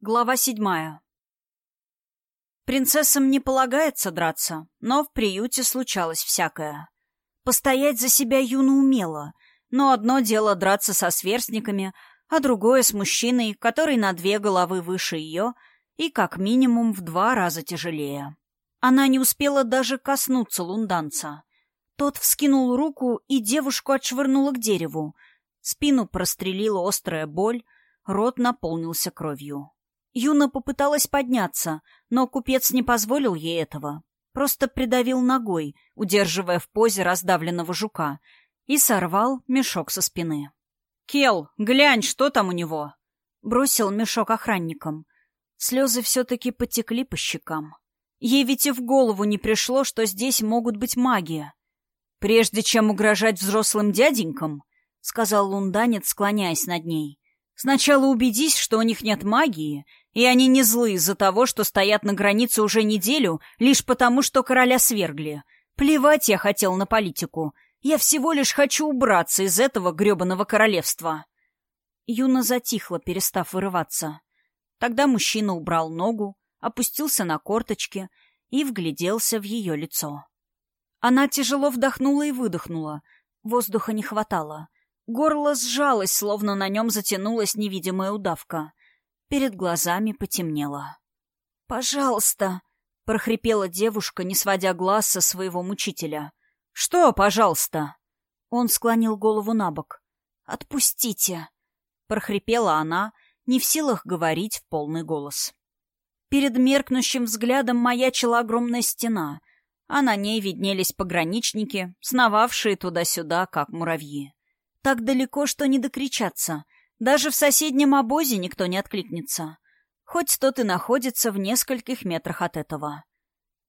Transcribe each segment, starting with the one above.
Глава седьмая. Принцессам не полагается драться, но в приюте случалось всякое. Постоять за себя Юна умела, но одно дело драться со сверстниками, а другое с мужчиной, который на две головы выше ее и как минимум в два раза тяжелее. Она не успела даже коснуться лунданца. Тот вскинул руку, и девушку отшвырнула к дереву. Спину прострелила острая боль, рот наполнился кровью. Юна попыталась подняться, но купец не позволил ей этого. Просто придавил ногой, удерживая в позе раздавленного жука, и сорвал мешок со спины. «Кел, глянь, что там у него!» Бросил мешок охранникам. Слезы все-таки потекли по щекам. Ей ведь и в голову не пришло, что здесь могут быть маги. «Прежде чем угрожать взрослым дяденькам», — сказал лунданец, склоняясь над ней, — «сначала убедись, что у них нет магии, и они не злы из-за того, что стоят на границе уже неделю, лишь потому, что короля свергли. Плевать я хотел на политику. Я всего лишь хочу убраться из этого гребаного королевства. Юна затихла, перестав вырываться. Тогда мужчина убрал ногу, опустился на корточки и вгляделся в ее лицо. Она тяжело вдохнула и выдохнула. Воздуха не хватало. Горло сжалось, словно на нем затянулась невидимая удавка. Перед глазами потемнело. «Пожалуйста!» — прохрипела девушка, не сводя глаз со своего мучителя. «Что, пожалуйста?» Он склонил голову на бок. «Отпустите!» — прохрипела она, не в силах говорить в полный голос. Перед меркнущим взглядом маячила огромная стена, а на ней виднелись пограничники, сновавшие туда-сюда, как муравьи. Так далеко, что не докричаться — даже в соседнем обозе никто не откликнется. Хоть тот и находится в нескольких метрах от этого.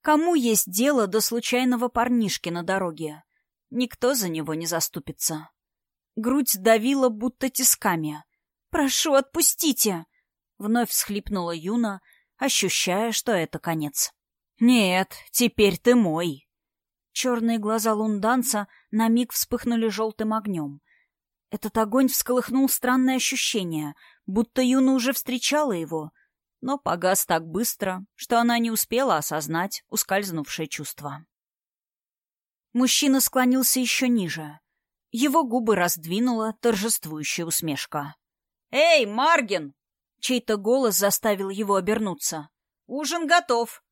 Кому есть дело до случайного парнишки на дороге? Никто за него не заступится. Грудь давила будто тисками. «Прошу, отпустите!» Вновь всхлипнула Юна, ощущая, что это конец. «Нет, теперь ты мой!» Черные глаза лунданца на миг вспыхнули желтым огнем, этот огонь всколыхнул странное ощущение, будто Юна уже встречала его, но погас так быстро, что она не успела осознать ускользнувшее чувство. Мужчина склонился еще ниже. Его губы раздвинула торжествующая усмешка. «Эй, Маргин!» Чей-то голос заставил его обернуться. «Ужин готов!»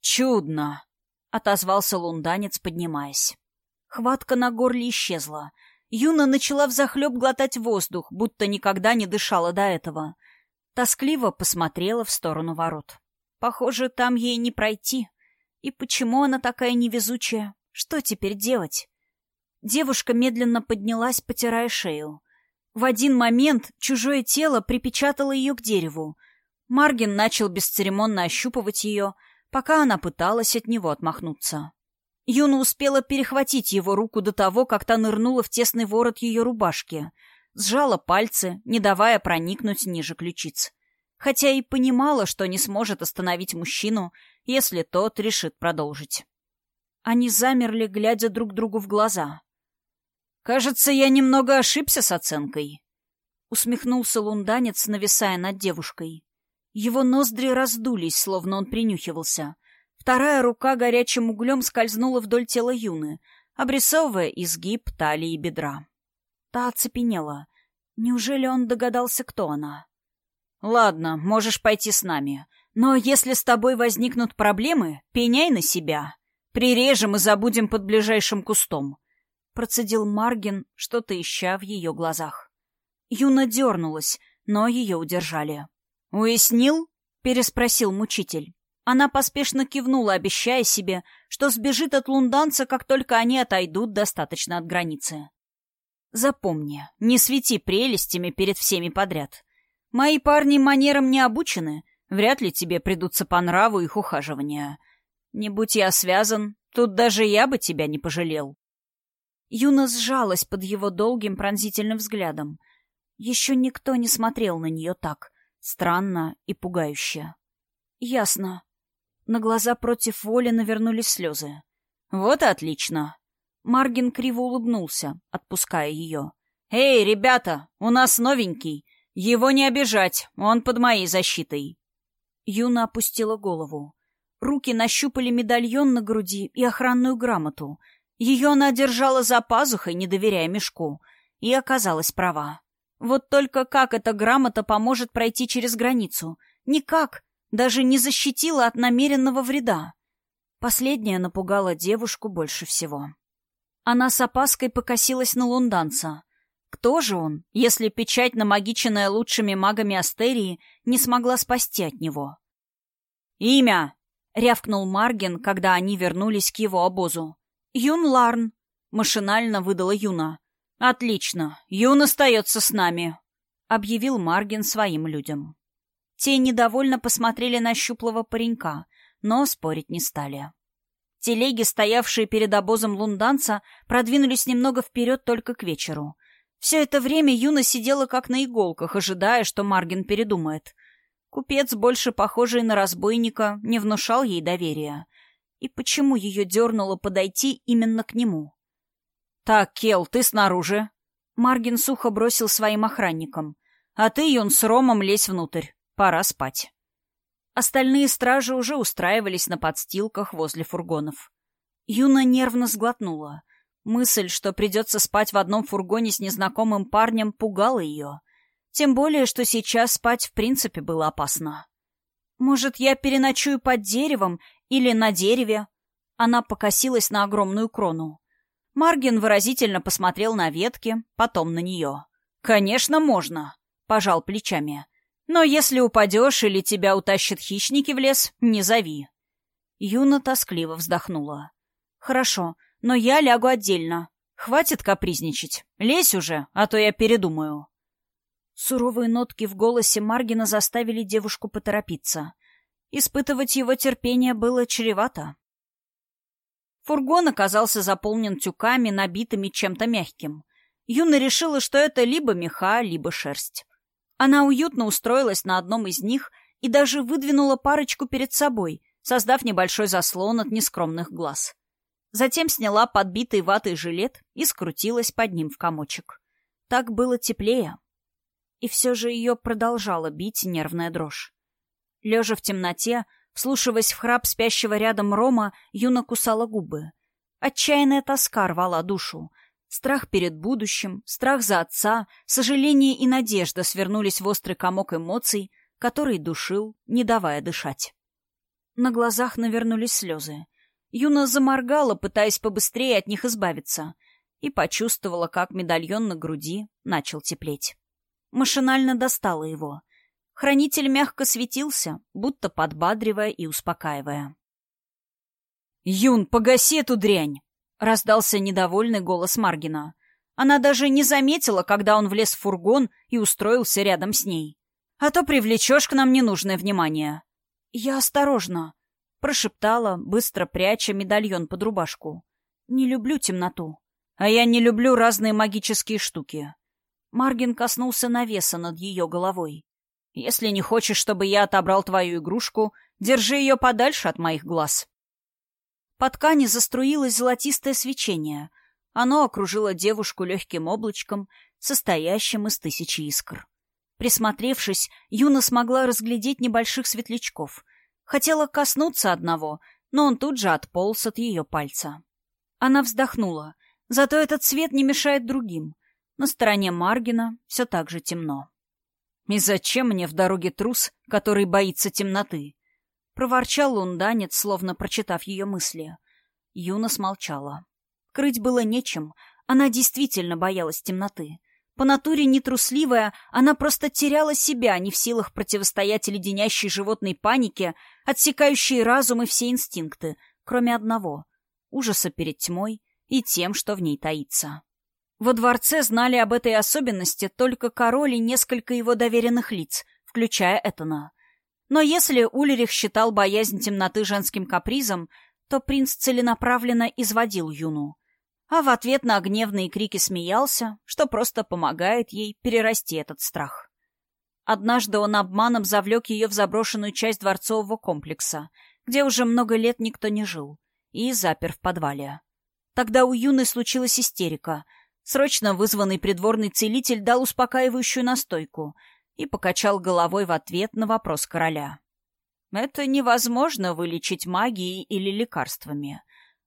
«Чудно!» — отозвался лунданец, поднимаясь. Хватка на горле исчезла — Юна начала взахлеб глотать воздух, будто никогда не дышала до этого. Тоскливо посмотрела в сторону ворот. Похоже, там ей не пройти. И почему она такая невезучая? Что теперь делать? Девушка медленно поднялась, потирая шею. В один момент чужое тело припечатало ее к дереву. Маргин начал бесцеремонно ощупывать ее, пока она пыталась от него отмахнуться. Юна успела перехватить его руку до того, как та нырнула в тесный ворот ее рубашки, сжала пальцы, не давая проникнуть ниже ключиц. Хотя и понимала, что не сможет остановить мужчину, если тот решит продолжить. Они замерли, глядя друг другу в глаза. «Кажется, я немного ошибся с оценкой», — усмехнулся лунданец, нависая над девушкой. Его ноздри раздулись, словно он принюхивался — Вторая рука горячим углем скользнула вдоль тела Юны, обрисовывая изгиб талии и бедра. Та оцепенела. Неужели он догадался, кто она? «Ладно, можешь пойти с нами. Но если с тобой возникнут проблемы, пеняй на себя. Прирежем и забудем под ближайшим кустом», — процедил Маргин, что-то ища в ее глазах. Юна дернулась, но ее удержали. «Уяснил?» — переспросил мучитель. Она поспешно кивнула, обещая себе, что сбежит от лунданца, как только они отойдут достаточно от границы. Запомни, не свети прелестями перед всеми подряд. Мои парни манерам не обучены, вряд ли тебе придутся по нраву их ухаживания. Не будь я связан, тут даже я бы тебя не пожалел. Юна сжалась под его долгим пронзительным взглядом. Еще никто не смотрел на нее так, странно и пугающе. «Ясно», на глаза против воли навернулись слезы. «Вот и отлично!» Маргин криво улыбнулся, отпуская ее. «Эй, ребята, у нас новенький. «Его не обижать, он под моей защитой». Юна опустила голову. Руки нащупали медальон на груди и охранную грамоту. Ее она держала за пазухой, не доверяя мешку, и оказалась права. Вот только как эта грамота поможет пройти через границу? Никак, даже не защитила от намеренного вреда. Последняя напугала девушку больше всего. Она с опаской покосилась на лунданца. Кто же он, если печать, намагиченная лучшими магами Астерии, не смогла спасти от него? «Имя!» — рявкнул Марген, когда они вернулись к его обозу. «Юн Ларн», — машинально выдала Юна. «Отлично, Юн остается с нами», — объявил Марген своим людям. Те недовольно посмотрели на щуплого паренька, но спорить не стали. Телеги, стоявшие перед обозом лунданца, продвинулись немного вперед только к вечеру. Все это время Юна сидела как на иголках, ожидая, что Маргин передумает. Купец, больше похожий на разбойника, не внушал ей доверия. И почему ее дернуло подойти именно к нему? «Так, Кел, ты снаружи». Маргин сухо бросил своим охранникам. «А ты, Юн, с Ромом лезь внутрь. Пора спать». Остальные стражи уже устраивались на подстилках возле фургонов. Юна нервно сглотнула — Мысль, что придется спать в одном фургоне с незнакомым парнем, пугала ее. Тем более, что сейчас спать в принципе было опасно. «Может, я переночую под деревом или на дереве?» Она покосилась на огромную крону. Маргин выразительно посмотрел на ветки, потом на нее. «Конечно, можно», — пожал плечами. «Но если упадешь или тебя утащат хищники в лес, не зови». Юна тоскливо вздохнула. «Хорошо, но я лягу отдельно. Хватит капризничать. Лезь уже, а то я передумаю. Суровые нотки в голосе Маргина заставили девушку поторопиться. Испытывать его терпение было чревато. Фургон оказался заполнен тюками, набитыми чем-то мягким. Юна решила, что это либо меха, либо шерсть. Она уютно устроилась на одном из них и даже выдвинула парочку перед собой, создав небольшой заслон от нескромных глаз. Затем сняла подбитый ватой жилет и скрутилась под ним в комочек. Так было теплее. И все же ее продолжала бить нервная дрожь. Лежа в темноте, вслушиваясь в храп спящего рядом Рома, Юна кусала губы. Отчаянная тоска рвала душу. Страх перед будущим, страх за отца, сожаление и надежда свернулись в острый комок эмоций, который душил, не давая дышать. На глазах навернулись слезы. Юна заморгала, пытаясь побыстрее от них избавиться, и почувствовала, как медальон на груди начал теплеть. Машинально достала его. Хранитель мягко светился, будто подбадривая и успокаивая. «Юн, погаси эту дрянь!» — раздался недовольный голос Маргина. Она даже не заметила, когда он влез в фургон и устроился рядом с ней. «А то привлечешь к нам ненужное внимание». «Я осторожно», Прошептала, быстро пряча медальон под рубашку. «Не люблю темноту. А я не люблю разные магические штуки». Маргин коснулся навеса над ее головой. «Если не хочешь, чтобы я отобрал твою игрушку, держи ее подальше от моих глаз». По ткани заструилось золотистое свечение. Оно окружило девушку легким облачком, состоящим из тысячи искр. Присмотревшись, Юна смогла разглядеть небольших светлячков — Хотела коснуться одного, но он тут же отполз от ее пальца. Она вздохнула. Зато этот свет не мешает другим. На стороне Маргина все так же темно. «И зачем мне в дороге трус, который боится темноты?» Проворчал лунданец, словно прочитав ее мысли. Юна смолчала. Крыть было нечем. Она действительно боялась темноты. По натуре нетрусливая, она просто теряла себя, не в силах противостоять леденящей животной панике, отсекающей разум и все инстинкты, кроме одного — ужаса перед тьмой и тем, что в ней таится. Во дворце знали об этой особенности только король и несколько его доверенных лиц, включая Этона. Но если Ульрих считал боязнь темноты женским капризом, то принц целенаправленно изводил Юну — а в ответ на гневные крики смеялся, что просто помогает ей перерасти этот страх. Однажды он обманом завлек ее в заброшенную часть дворцового комплекса, где уже много лет никто не жил, и запер в подвале. Тогда у Юны случилась истерика. Срочно вызванный придворный целитель дал успокаивающую настойку. И покачал головой в ответ на вопрос короля. Это невозможно вылечить магией или лекарствами.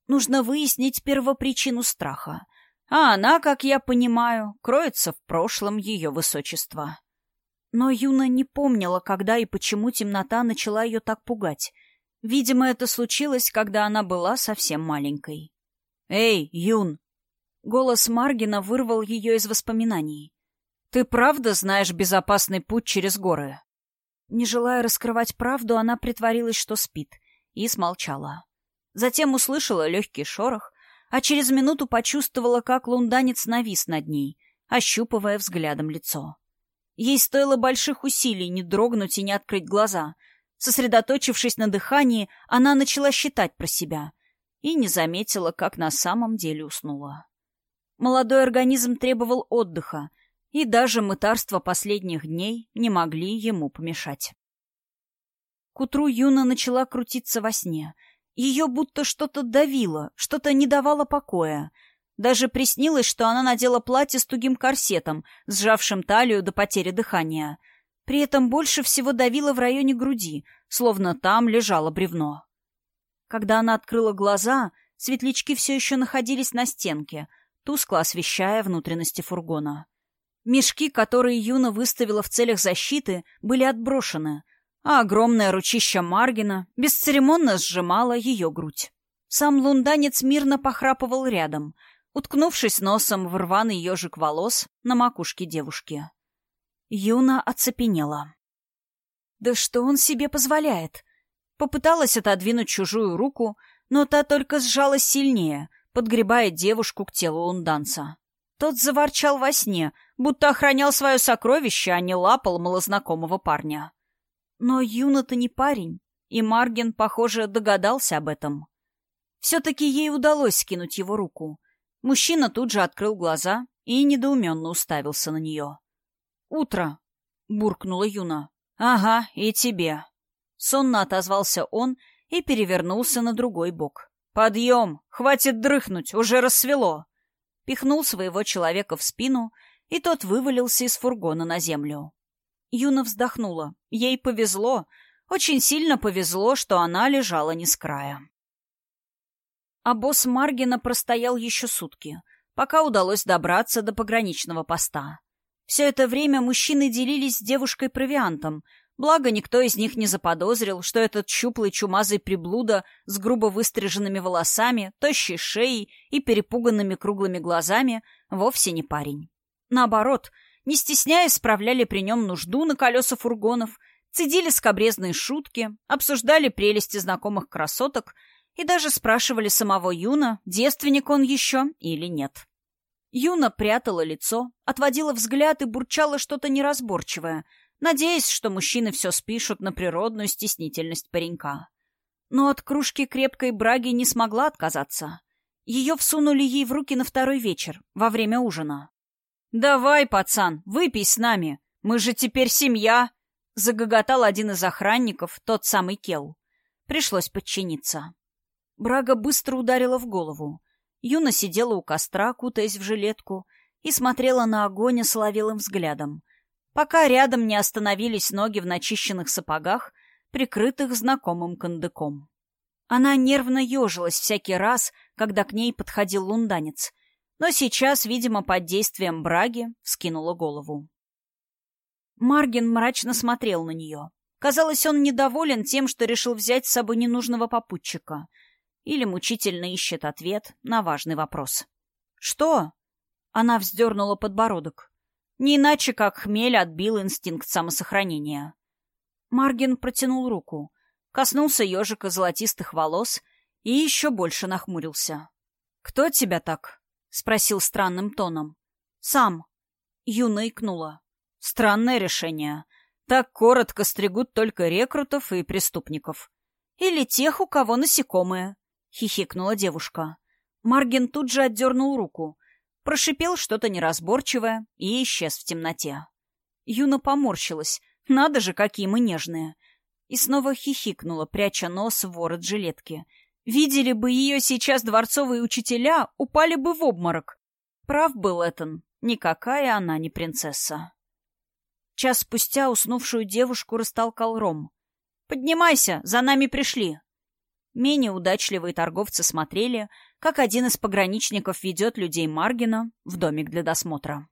Нужно выяснить первопричину страха. А она, как я понимаю, кроется в прошлом ее высочества. Но Юна не помнила, когда и почему темнота начала ее так пугать. Видимо, это случилось, когда она была совсем маленькой. «Эй, Юн!» Голос Маргина вырвал ее из воспоминаний. «Ты правда знаешь безопасный путь через горы?» Не желая раскрывать правду, она притворилась, что спит, и смолчала. Затем услышала легкий шорох, а через минуту почувствовала, как лунданец навис над ней, ощупывая взглядом лицо. Ей стоило больших усилий не дрогнуть и не открыть глаза. Сосредоточившись на дыхании, она начала считать про себя и не заметила, как на самом деле уснула. Молодой организм требовал отдыха, и даже мытарства последних дней не могли ему помешать. К утру Юна начала крутиться во сне. Ее будто что-то давило, что-то не давало покоя. Даже приснилось, что она надела платье с тугим корсетом, сжавшим талию до потери дыхания. При этом больше всего давило в районе груди, словно там лежало бревно. Когда она открыла глаза, светлячки все еще находились на стенке, тускло освещая внутренности фургона. Мешки, которые Юна выставила в целях защиты, были отброшены, а огромное ручище Маргина бесцеремонно сжимало ее грудь. Сам лунданец мирно похрапывал рядом, уткнувшись носом в рваный ежик волос на макушке девушки. Юна оцепенела. «Да что он себе позволяет?» Попыталась отодвинуть чужую руку, но та только сжалась сильнее, подгребая девушку к телу лунданца. Тот заворчал во сне, будто охранял свое сокровище, а не лапал малознакомого парня. Но Юна-то не парень, и Марген, похоже, догадался об этом. Все-таки ей удалось скинуть его руку. Мужчина тут же открыл глаза и недоуменно уставился на нее. «Утро!» — буркнула Юна. «Ага, и тебе!» Сонно отозвался он и перевернулся на другой бок. «Подъем! Хватит дрыхнуть, уже рассвело!» пихнул своего человека в спину, и тот вывалился из фургона на землю. Юна вздохнула. Ей повезло, очень сильно повезло, что она лежала не с края. А босс Маргина простоял еще сутки, пока удалось добраться до пограничного поста. Все это время мужчины делились с девушкой провиантом, Благо, никто из них не заподозрил, что этот щуплый чумазый приблуда с грубо выстриженными волосами, тощей шеей и перепуганными круглыми глазами вовсе не парень. Наоборот, не стесняясь, справляли при нем нужду на колеса фургонов, цедили скобрезные шутки, обсуждали прелести знакомых красоток и даже спрашивали самого Юна, девственник он еще или нет. Юна прятала лицо, отводила взгляд и бурчала что-то неразборчивое — надеясь, что мужчины все спишут на природную стеснительность паренька. Но от кружки крепкой браги не смогла отказаться. Ее всунули ей в руки на второй вечер, во время ужина. «Давай, пацан, выпей с нами, мы же теперь семья!» Загоготал один из охранников, тот самый Кел. Пришлось подчиниться. Брага быстро ударила в голову. Юна сидела у костра, кутаясь в жилетку, и смотрела на огонь соловелым взглядом, пока рядом не остановились ноги в начищенных сапогах, прикрытых знакомым кандыком. Она нервно ежилась всякий раз, когда к ней подходил лунданец, но сейчас, видимо, под действием браги, вскинула голову. Маргин мрачно смотрел на нее. Казалось, он недоволен тем, что решил взять с собой ненужного попутчика. Или мучительно ищет ответ на важный вопрос. «Что?» Она вздернула подбородок. Не иначе, как хмель отбил инстинкт самосохранения. Маргин протянул руку, коснулся ежика золотистых волос и еще больше нахмурился. «Кто тебя так?» — спросил странным тоном. «Сам». Юна икнула. «Странное решение. Так коротко стригут только рекрутов и преступников. Или тех, у кого насекомые», — хихикнула девушка. Маргин тут же отдернул руку, прошипел что-то неразборчивое и исчез в темноте. Юна поморщилась. Надо же, какие мы нежные. И снова хихикнула, пряча нос в ворот жилетки. Видели бы ее сейчас дворцовые учителя, упали бы в обморок. Прав был Этан. Никакая она не принцесса. Час спустя уснувшую девушку растолкал Ром. «Поднимайся, за нами пришли!» Менее удачливые торговцы смотрели, как один из пограничников ведет людей Маргина в домик для досмотра.